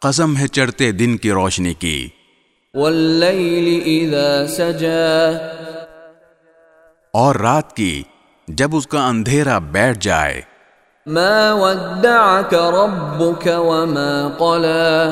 قسم ہے چڑھتے دن کی روشنی کی۔ واللیل اذا سجا اور رات کی جب اس کا اندھیرا بیٹھ جائے۔ ما ودعك ربك وما قلى۔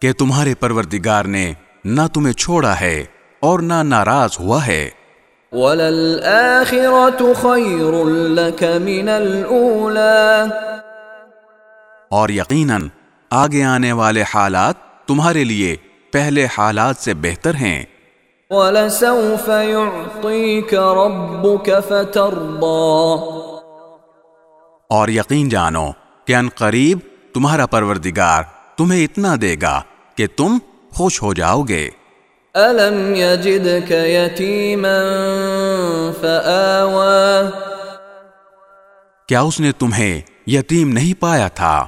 کہ تمہارے پروردگار نے نہ تمہیں چھوڑا ہے اور نہ ناراض ہوا ہے۔ وللآخرة خير لك من الأولى۔ اور یقیناً آگے آنے والے حالات تمہارے لیے پہلے حالات سے بہتر ہیں۔ ولسوف يعطيك ربك فترضى۔ اور یقین جانو کہ ان قریب تمہارا پروردگار تمہیں اتنا دے گا کہ تم خوش ہو جاؤ گے۔ ألم يجدك يتيما فآوى۔ کیا اس نے تمہیں یتیم نہیں پایا تھا؟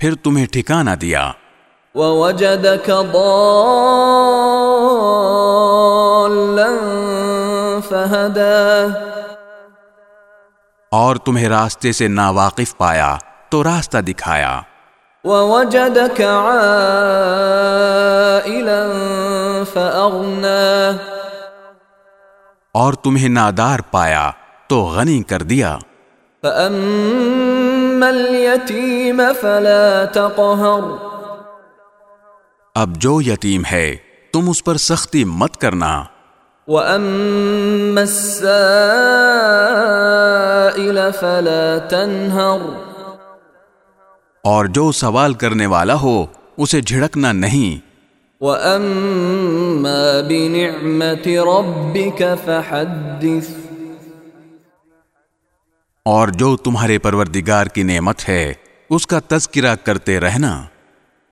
پھر تمہیں ٹھکانہ دیا۔ ووجدك ضالا فهدى۔ اور تمہیں راستے سے ناواقف پایا تو راستہ دکھایا۔ ووجدك عائلا فأغنى۔ اور تمہیں نادار پایا تو غنی کر دیا۔ فأما اليتيم فلا تقهر۔ اب جو یتیم ہے تم اس پر سختی مت کرنا۔ وأما السائل فلا تنهر۔ اور جو سوال کرنے والا ہو اسے جھڑکنا نہیں۔ وأما بنعمة ربك فحدث۔ اور جو تمہارے پروردگار کی نعمت ہے اس کا تذکرہ کرتے رہنا۔